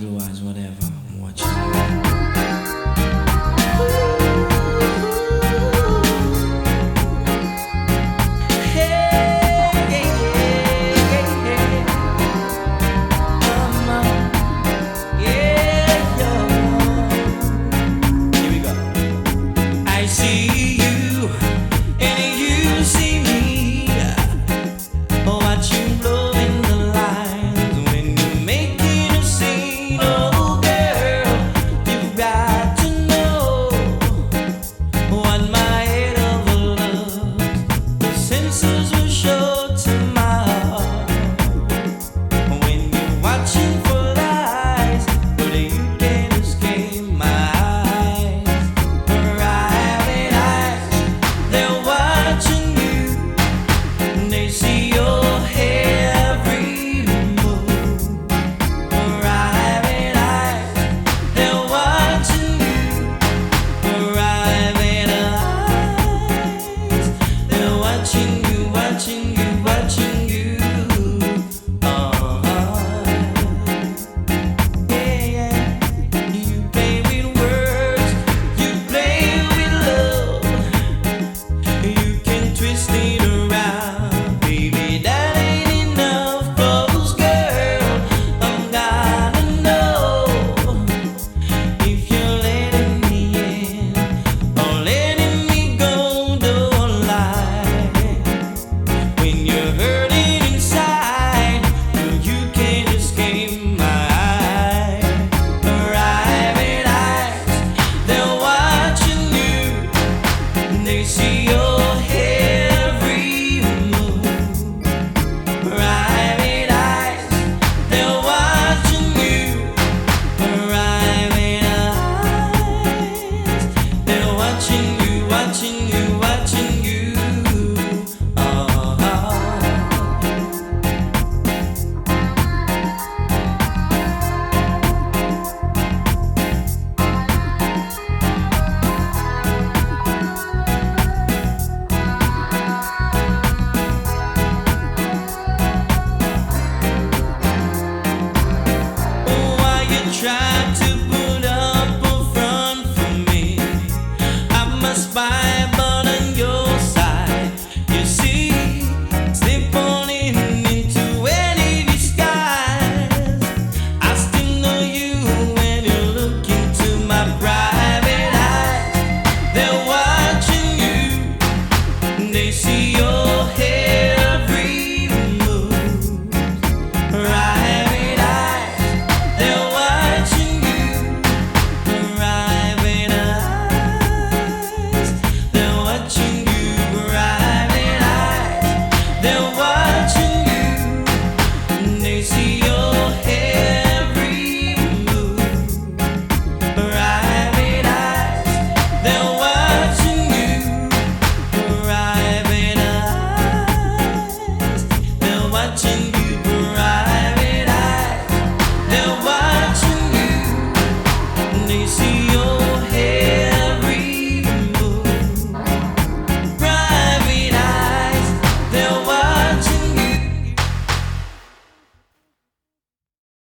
blue eyes, whatever. I'm watching. Here we go. I see eyes, they're